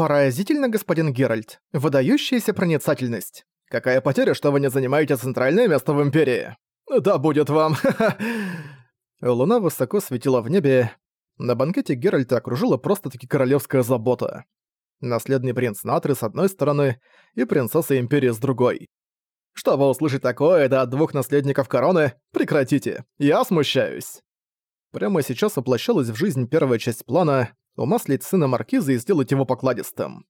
«Поразительно, господин Геральт. Выдающаяся проницательность. Какая потеря, что вы не занимаете центральное место в Империи? Да будет вам, Луна высоко светила в небе. На банкете Геральта окружила просто-таки королевская забота. Наследный принц Натры с одной стороны и принцесса Империи с другой. Чтобы услышать такое, да от двух наследников короны, прекратите. Я смущаюсь. Прямо сейчас воплощалась в жизнь первая часть плана умаслить сына Маркиза и сделать его покладистым.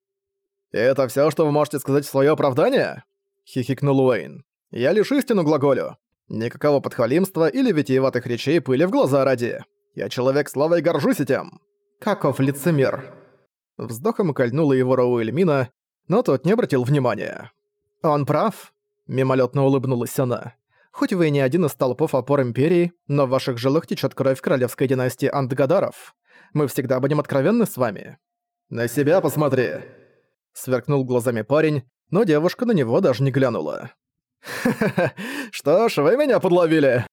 «Это все, что вы можете сказать в свое оправдание?» — хихикнул Уэйн. «Я лишь истину глаголю. Никакого подхвалимства или витиеватых речей пыли в глаза ради. Я человек славы и горжусь этим. Каков лицемер. Вздохом кольнула его Роуэльмина, но тот не обратил внимания. Он прав, мимолетно улыбнулась она. Хоть вы и не один из толпов опор Империи, но в ваших жилах течет кровь королевской династии Антгадаров. Мы всегда будем откровенны с вами. На себя посмотри. Сверкнул глазами парень, но девушка на него даже не глянула. «Ха-ха-ха, что ж, вы меня подловили!»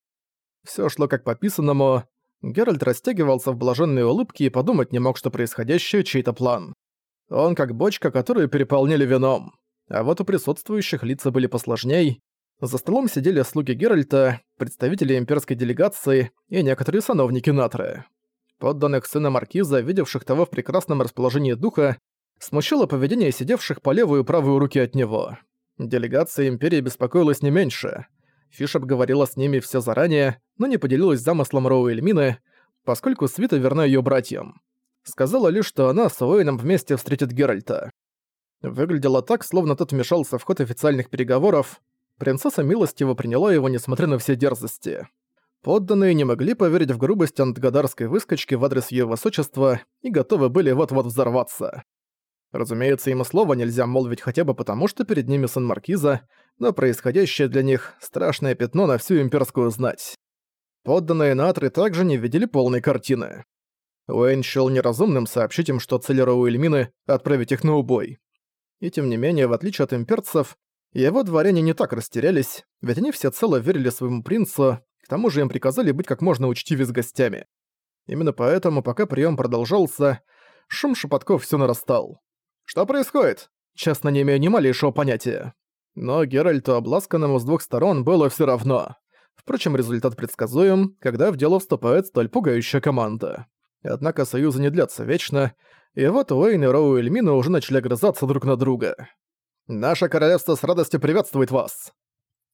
Всё шло как по писанному. Геральт растягивался в блаженной улыбке и подумать не мог, что происходящее чей-то план. Он как бочка, которую переполнили вином. А вот у присутствующих лица были посложней. За столом сидели слуги Геральта, представители имперской делегации и некоторые сановники Натры. Подданных сына Маркиза, видевших того в прекрасном расположении духа, смущало поведение сидевших по левую и правую руки от него. Делегация Империи беспокоилась не меньше. Фишеп говорила с ними все заранее, но не поделилась замыслом Роу Эльмины, поскольку Свита верна ее братьям. Сказала лишь, что она с Уэйном вместе встретит Геральта. Выглядело так, словно тот вмешался в ход официальных переговоров. Принцесса милостиво приняла его, несмотря на все дерзости. Подданные не могли поверить в грубость антгадарской выскочки в адрес ее высочества и готовы были вот-вот взорваться. Разумеется, им и слова нельзя молвить хотя бы потому, что перед ними сын Маркиза, но происходящее для них — страшное пятно на всю имперскую знать. Подданные Натры также не видели полной картины. Уэйн счёл неразумным сообщить им, что цель Роуэльмины — отправить их на убой. И тем не менее, в отличие от имперцев, его дворяне не так растерялись, ведь они всецело верили своему принцу, к тому же им приказали быть как можно учтивее с гостями. Именно поэтому, пока прием продолжался, шум шепотков все нарастал. «Что происходит?» Честно, не имею ни малейшего понятия. Но Геральту, обласканному с двух сторон, было все равно. Впрочем, результат предсказуем, когда в дело вступает столь пугающая команда. Однако союзы не длятся вечно, и вот Уэйн и Роу Эльмина уже начали грызаться друг на друга. «Наше королевство с радостью приветствует вас!»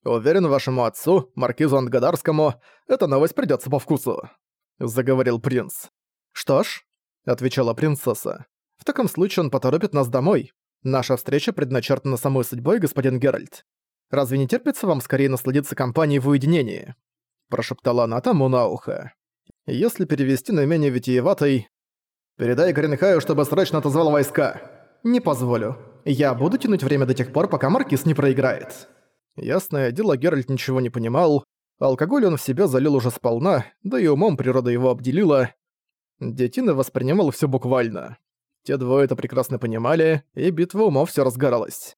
«Уверен, вашему отцу, маркизу Ангадарскому, эта новость придётся по вкусу», — заговорил принц. «Что ж», — отвечала принцесса, в таком случае он поторопит нас домой. Наша встреча предначертана самой судьбой, господин Геральт. Разве не терпится вам скорее насладиться компанией в уединении?» Прошептала она тому на ухо. Если перевести на менее витиеватый... «Передай Гринхаю, чтобы срочно отозвал войска». «Не позволю. Я буду тянуть время до тех пор, пока Маркиз не проиграет». Ясное дело, Геральт ничего не понимал. Алкоголь он в себя залил уже сполна, да и умом природа его обделила. Детина воспринимал все буквально. Те двое это прекрасно понимали, и битва умов все разгоралась.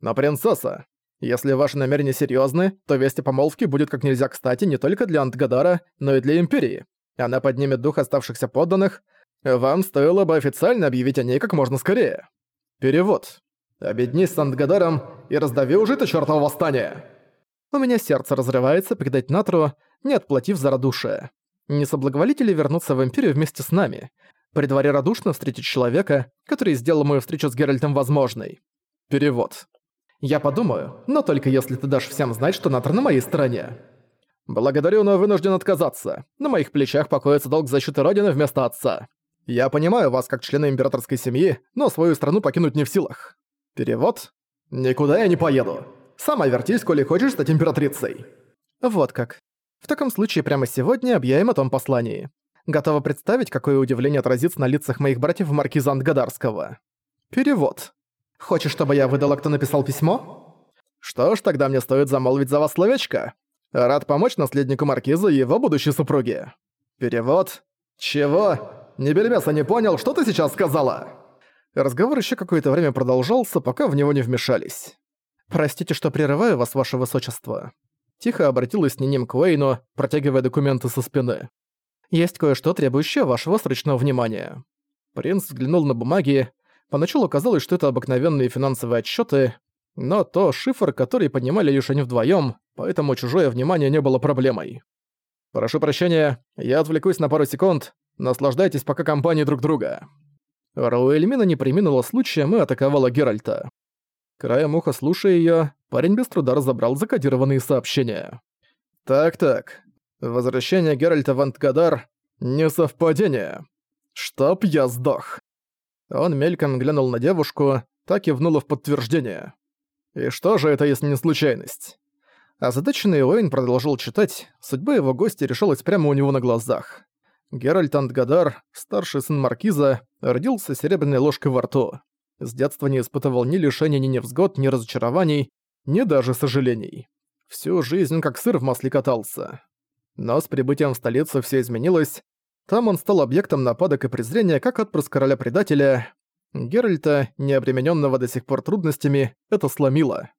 Но принцесса, если ваши намерения серьезны, то весть о помолвке будет как нельзя кстати не только для Антгадара, но и для Империи. Она поднимет дух оставшихся подданных. Вам стоило бы официально объявить о ней как можно скорее. Перевод. Объединись с Антгадаром и раздави уже это чёртово восстание. У меня сердце разрывается предать Натру, не отплатив за радушие. Не соблаговолите ли вернуться в Империю вместе с нами? При дворе радушно встретить человека, который сделал мою встречу с Геральтом возможной. Перевод. Я подумаю, но только если ты дашь всем знать, что Натр на моей стороне. Благодарю, но вынужден отказаться. На моих плечах покоится долг защиты Родины вместо отца. Я понимаю вас как члена императорской семьи, но свою страну покинуть не в силах. Перевод. Никуда я не поеду. Сама вертись, коли хочешь стать императрицей. Вот как. В таком случае прямо сегодня объявим о том послании. Готова представить, какое удивление отразится на лицах моих братьев Маркиза Антгадарского. Перевод. Хочешь, чтобы я выдала, кто написал письмо? Что ж, тогда мне стоит замолвить за вас словечко. Рад помочь наследнику Маркиза и его будущей супруге. Перевод. Чего? Не бельмеса не понял, что ты сейчас сказала? Разговор еще какое-то время продолжался, пока в него не вмешались. «Простите, что прерываю вас, ваше высочество». Тихо обратилась к Уэйну, протягивая документы со спины. Есть кое-что, требующее вашего срочного внимания». Принц взглянул на бумаги. Поначалу казалось, что это обыкновенные финансовые отчеты, но то шифр, который поднимали лишь они вдвоем, поэтому чужое внимание не было проблемой. «Прошу прощения, я отвлекусь на пару секунд. Наслаждайтесь пока компанией друг друга». Рауэльмина не приминула случаем и атаковала Геральта. Краем уха слушая её, парень без труда разобрал закодированные сообщения. «Так-так, возвращение Геральта в Антгадар — не совпадение. Чтоб я сдох». Он мельком глянул на девушку, так и внула в подтверждение. «И что же это, если не случайность?» Озадаченный Уэйн продолжил читать, судьба его гостя решалась прямо у него на глазах. Геральт Антгадар, старший сын Маркиза, родился серебряной ложкой во рту. С детства не испытывал ни лишений, ни невзгод, ни разочарований, ни даже сожалений. Всю жизнь как сыр в масле катался. Но с прибытием в столицу все изменилось. Там он стал объектом нападок и презрения как отпрыск короля-предателя. Геральта, не обремененного до сих пор трудностями, это сломило.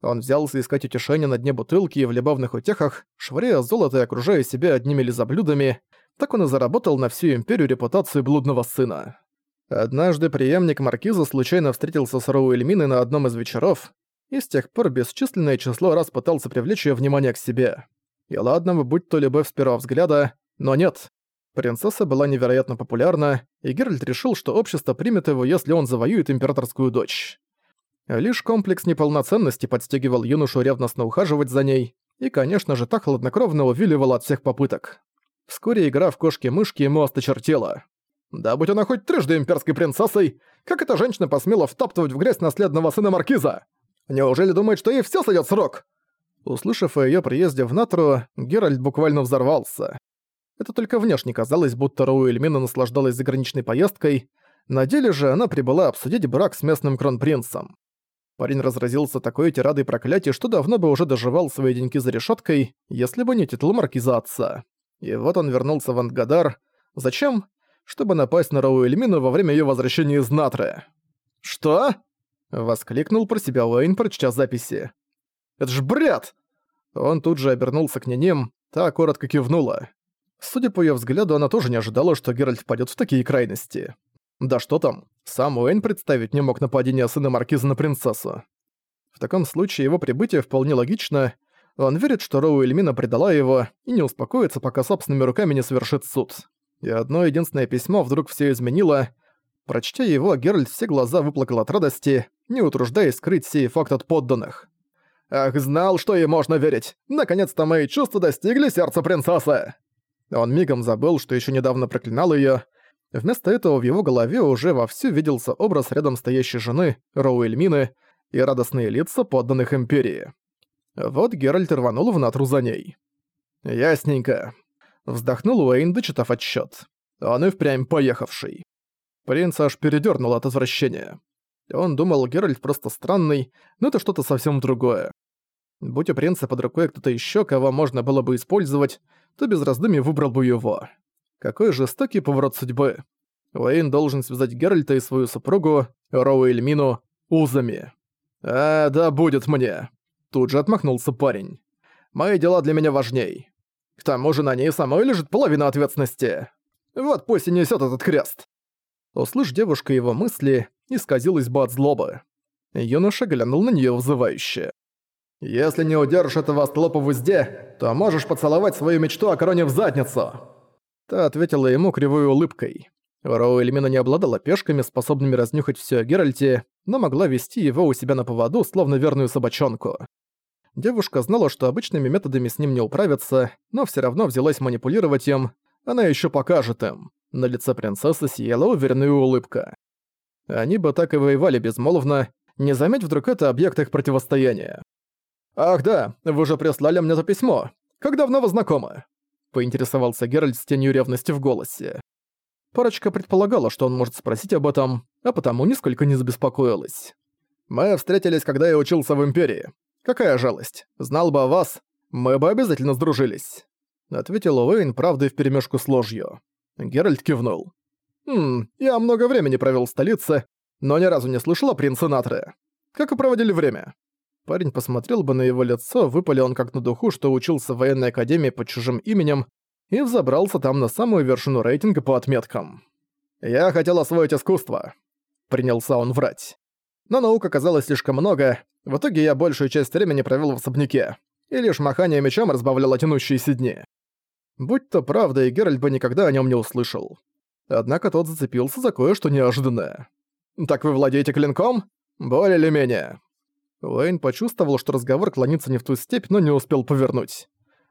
Он взялся искать утешение на дне бутылки и в любовных утехах, швыряя золото и окружая себя одними лизоблюдами, так он и заработал на всю империю репутацию блудного сына. Однажды преемник Маркиза случайно встретился с Роу Эльминой на одном из вечеров, и с тех пор бесчисленное число раз пытался привлечь её внимание к себе. И ладно бы будь то любовь с первого взгляда, но нет. Принцесса была невероятно популярна, и Геральт решил, что общество примет его, если он завоюет императорскую дочь. Лишь комплекс неполноценности подстегивал юношу ревностно ухаживать за ней, и, конечно же, так хладнокровно увиливал от всех попыток. Вскоре игра в кошки-мышки ему осточертела. Да будь она хоть трижды имперской принцессой, как эта женщина посмела втаптывать в грязь наследного сына Маркиза? Неужели думает, что ей всё сойдёт срок? Услышав о её приезде в Натру, Геральт буквально взорвался. Это только внешне казалось, будто Роу Эльмина наслаждалась заграничной поездкой, на деле же она прибыла обсудить брак с местным кронпринцем. Парень разразился такой тирадой проклятий, что давно бы уже доживал свои деньги за решеткой, если бы не титул маркиза отца. И вот он вернулся в Антгадар. Зачем? Чтобы напасть на Роу Эльмину во время ее возвращения из Натры. «Что?» — воскликнул про себя Уэйн, прочтя записи. «Это ж бред!» Он тут же обернулся к нянем, та коротко кивнула. Судя по ее взгляду, она тоже не ожидала, что Геральт впадет в такие крайности. Да что там, сам Уэйн представить не мог нападение сына Маркиза на принцессу. В таком случае его прибытие вполне логично. Он верит, что Роу Эльмина предала его и не успокоится, пока собственными руками не совершит суд. И одно единственное письмо вдруг все изменило. Прочтя его, Геральт все глаза выплакал от радости, не утруждаясь скрыть сей факт от подданных. «Ах, знал, что ей можно верить! Наконец-то мои чувства достигли сердца принцессы!» Он мигом забыл, что еще недавно проклинал ее, Вместо этого в его голове уже вовсю виделся образ рядом стоящей жены, Роуэльмины, и радостные лица подданных Империи. Вот Геральт рванул в натру за ней. «Ясненько», — вздохнул Уэйн, дочитав отчет. Он и впрямь поехавший. Принц аж передёрнул от возвращения. Он думал, Геральт просто странный, но это что-то совсем другое. Будь у принца под рукой кто-то ещё, кого можно было бы использовать, то без раздумий выбрал бы его. Какой жестокий поворот судьбы. Уэйн должен связать Геральта и свою супругу, Роу Эльмину, узами. «А, да будет мне!» Тут же отмахнулся парень. «Мои дела для меня важней. К тому же на ней самой лежит половина ответственности. Вот пусть и несёт этот крест!» Услышь девушка его мысли, исказилась бы от злобы. Юноша глянул на неё вызывающе. «Если не удержишь этого остолопа в узде, то можешь поцеловать свою мечту о короне в задницу!» Та ответила ему кривой улыбкой. Роу Эльмина не обладала пешками, способными разнюхать всё о Геральте, но могла вести его у себя на поводу, словно верную собачонку. Девушка знала, что обычными методами с ним не управиться, но всё равно взялась манипулировать им. Она ещё покажет им. На лице принцессы сияла уверенная улыбка. Они бы так и воевали безмолвно, не заметь вдруг это объект их противостояния. «Ах да, вы же прислали мне это письмо. Как давно вы знакомы?» поинтересовался Геральт с тенью ревности в голосе. Парочка предполагала, что он может спросить об этом, а потому нисколько не забеспокоилась. «Мы встретились, когда я учился в Империи. Какая жалость. Знал бы о вас, мы бы обязательно сдружились», — ответил Уэйн правдой вперемешку с ложью. Геральт кивнул. «Хм, я много времени провел в столице, но ни разу не слышал о принце Натре. Как вы проводили время?» Парень посмотрел бы на его лицо, выпалил он как на духу, что учился в военной академии под чужим именем, и взобрался там на самую вершину рейтинга по отметкам. «Я хотел освоить искусство». Принялся он врать. Но наук оказалось слишком много, в итоге я большую часть времени провел в особняке, и лишь махание мечом разбавляло тянущиеся дни. Будь то правда, и Геральт бы никогда о нем не услышал. Однако тот зацепился за кое-что неожиданное. «Так вы владеете клинком? Более или менее?» Уэйн почувствовал, что разговор клонится не в ту степь, но не успел повернуть.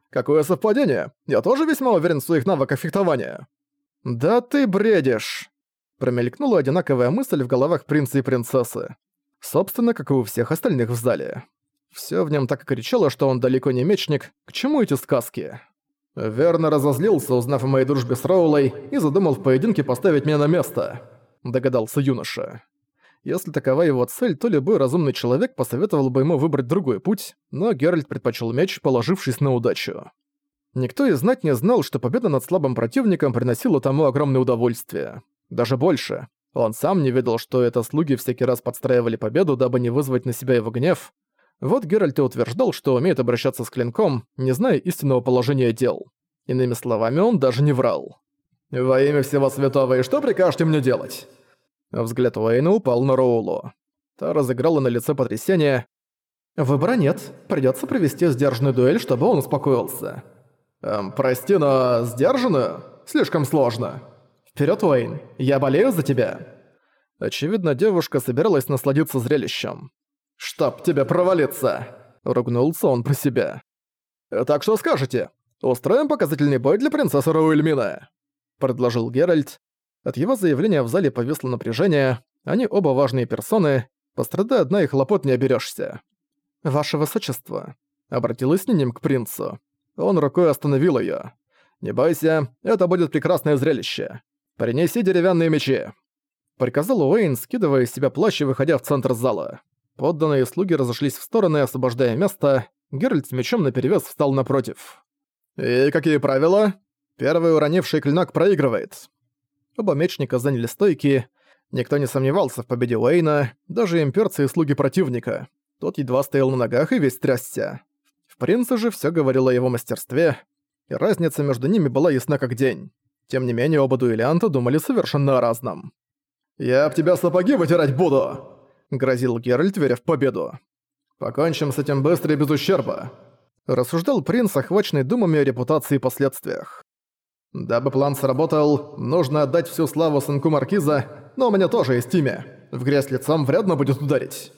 «Какое совпадение! Я тоже весьма уверен в своих навыках фехтования!» «Да ты бредишь!» Промелькнула одинаковая мысль в головах принца и принцессы. Собственно, как и у всех остальных в зале. Всё в нем так и кричало, что он далеко не мечник. К чему эти сказки? Верно разозлился, узнав о моей дружбе с Роулой, и задумал в поединке поставить меня на место. Догадался юноша. Если такова его цель, то любой разумный человек посоветовал бы ему выбрать другой путь, но Геральт предпочел меч, положившись на удачу. Никто из знать не знал, что победа над слабым противником приносила тому огромное удовольствие. Даже больше. Он сам не видел, что это слуги всякий раз подстраивали победу, дабы не вызвать на себя его гнев. Вот Геральт и утверждал, что умеет обращаться с клинком, не зная истинного положения дел. Иными словами, он даже не врал. «Во имя всего святого, и что прикажете мне делать?» Взгляд Уэйна упал на Роулу. Та разыграла на лице потрясение. «Выбора нет. Придётся провести сдержанную дуэль, чтобы он успокоился». «Эм, прости, но сдержанную? Слишком сложно». «Вперёд, Уэйн. Я болею за тебя». Очевидно, девушка собиралась насладиться зрелищем. «Чтоб тебя провалиться!» — ругнулся он про себя. «Так что скажете? Устроим показательный бой для принцессы Рауэльмина?» — предложил Геральт, от его заявления в зале повисло напряжение, они оба важные персоны, пострадая одна и хлопот не оберёшься. «Ваше высочество», — обратилась Ниним к принцу. Он рукой остановил её. «Не бойся, это будет прекрасное зрелище. Принеси деревянные мечи», — приказал Уэйн, скидывая из себя плащ и выходя в центр зала. Подданные слуги разошлись в стороны, освобождая место. Геральт с мечом наперевес встал напротив. «И какие правила?» Первый уронивший клинок проигрывает. Оба мечника заняли стойки. Никто не сомневался в победе Уэйна, даже имперцы и слуги противника. Тот едва стоял на ногах и весь трясся. В принце же все говорило о его мастерстве, и разница между ними была ясна как день. Тем не менее, оба дуэлянта думали совершенно о разном. «Я об тебя сапоги вытирать буду!» — грозил Геральт, веря в победу. «Покончим с этим быстро и без ущерба», — рассуждал принц, охваченный думами о репутации и последствиях. Дабы план сработал, нужно отдать всю славу сынку Маркиза, но у меня тоже есть имя. В грязь лицом врядно будет ударить.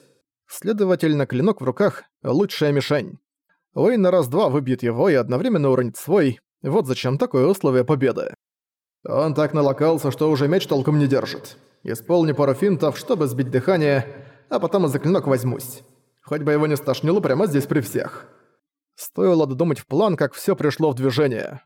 Следовательно, клинок в руках — лучшая мишень. Уэйн на раз-два выбьет его и одновременно уронит свой. Вот зачем такое условие победы. Он так налокался, что уже меч толком не держит. Исполни пару финтов, чтобы сбить дыхание, а потом и за клинок возьмусь. Хоть бы его не стошнило прямо здесь при всех. Стоило додумать в план, как все пришло в движение.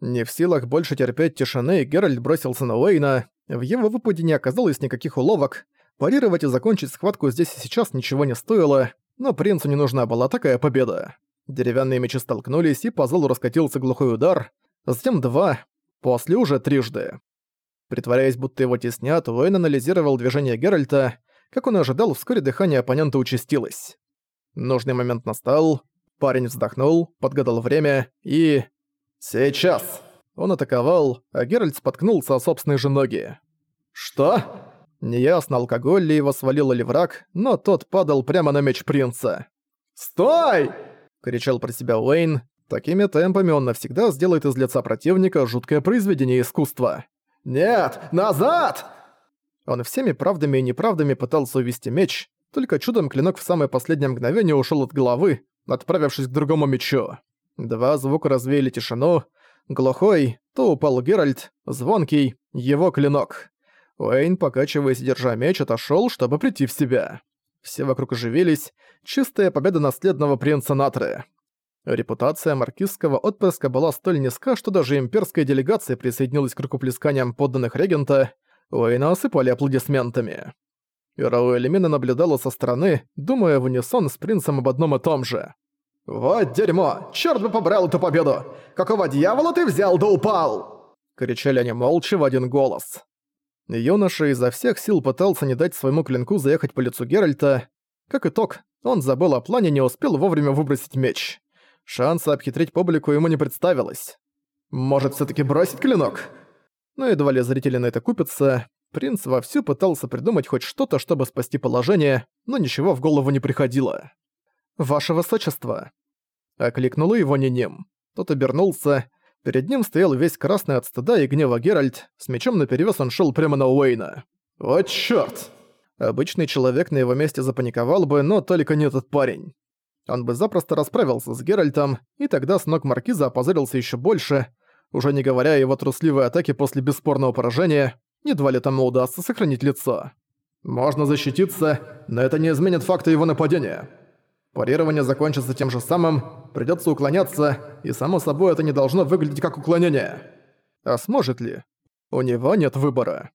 Не в силах больше терпеть тишины, Геральт бросился на Уэйна. В его выпаде не оказалось никаких уловок. Парировать и закончить схватку здесь и сейчас ничего не стоило, но принцу не нужна была такая победа. Деревянные мечи столкнулись, и по залу раскатился глухой удар, затем два, после уже трижды. Притворяясь, будто его теснят, Уэйн анализировал движение Геральта. Как он ожидал, вскоре дыхание оппонента участилось. Нужный момент настал, парень вздохнул, подгадал время и... «Сейчас!» Он атаковал, а Геральт споткнулся о собственные же ноги. «Что?» Неясно, алкоголь ли его свалил или враг, но тот падал прямо на меч принца. «Стой!» — кричал про себя Уэйн. Такими темпами он навсегда сделает из лица противника жуткое произведение искусства. «Нет! Назад!» Он всеми правдами и неправдами пытался увести меч, только чудом клинок в самое последнее мгновение ушел от головы, отправившись к другому мечу. Два звука развеяли тишину. Глухой, то упал Геральт, звонкий, его клинок. Уэйн, покачиваясь, держа меч, отошёл, чтобы прийти в себя. Все вокруг оживились. Чистая победа наследного принца Натры. Репутация маркизского отпрыска была столь низка, что даже имперская делегация присоединилась к рукоплесканиям подданных регента. Уэйна осыпали аплодисментами. И Рауэльмина наблюдала со стороны, думая в унисон с принцем об одном и том же. «Вот дерьмо! Чёрт бы побрал эту победу! Какого дьявола ты взял да упал?» Кричали они молча в один голос. Юноша изо всех сил пытался не дать своему клинку заехать по лицу Геральта. Как итог, он забыл о плане и не успел вовремя выбросить меч. Шанса обхитрить публику ему не представилось. Может, все таки бросить клинок? Но едва ли зрители на это купятся. Принц вовсю пытался придумать хоть что-то, чтобы спасти положение, но ничего в голову не приходило. «Ваше высочество!» Окликнула его Ниним. Тот обернулся. Перед ним стоял весь красный от стыда и гнева Геральт. С мечом наперевес он шел прямо на Уэйна. «Вот чёрт!» Обычный человек на его месте запаниковал бы, но только не этот парень. Он бы запросто расправился с Геральтом, и тогда с ног Маркиза опозорился еще больше, уже не говоря о его трусливой атаке после бесспорного поражения, едва ли тому удастся сохранить лицо. Можно защититься, но это не изменит факта его нападения. Парирование закончится тем же самым, придётся уклоняться, и само собой это не должно выглядеть как уклонение. А сможет ли? У него нет выбора.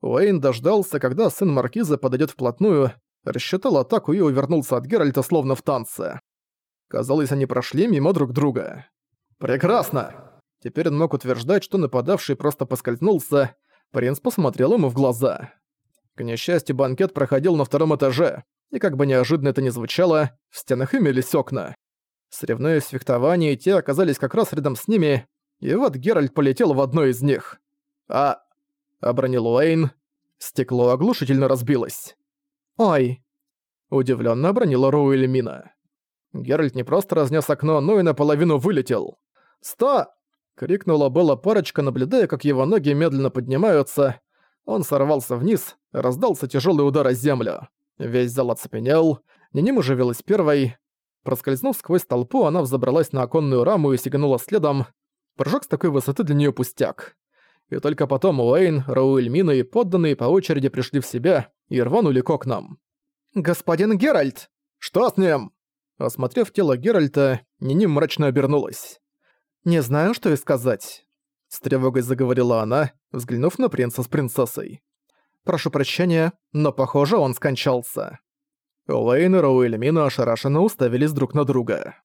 Уэйн дождался, когда сын Маркиза подойдет вплотную, рассчитал атаку и увернулся от Геральта словно в танце. Казалось, они прошли мимо друг друга. «Прекрасно!» Теперь он мог утверждать, что нападавший просто поскользнулся. Принц посмотрел ему в глаза. К несчастью, банкет проходил на втором этаже, и как бы неожиданно это ни звучало, в стенах имелись окна. Соревнуясь в фехтовании, те оказались как раз рядом с ними, и вот Геральт полетел в одно из них. А обронил Уэйн. Стекло оглушительно разбилось. «Ой!» Удивленно обронила Роуэль Мина. Геральт не просто разнес окно, но и наполовину вылетел. «Сто!» — крикнула была парочка, наблюдая, как его ноги медленно поднимаются. Он сорвался вниз, раздался тяжелый удар о землю. Весь зал оцепенел, Ниним оживилась первой. Проскользнув сквозь толпу, она взобралась на оконную раму и сиганула следом. Прыжок с такой высоты для нее пустяк и только потом Уэйн, Рауэль Мина и подданные по очереди пришли в себя и рванули к окнам. «Господин Геральт! Что с ним?» Осмотрев тело Геральта, Нини мрачно обернулась. «Не знаю, что и сказать», — с тревогой заговорила она, взглянув на принца с принцессой. «Прошу прощения, но, похоже, он скончался». Уэйн и Роуэль Мина ошарашенно уставились друг на друга.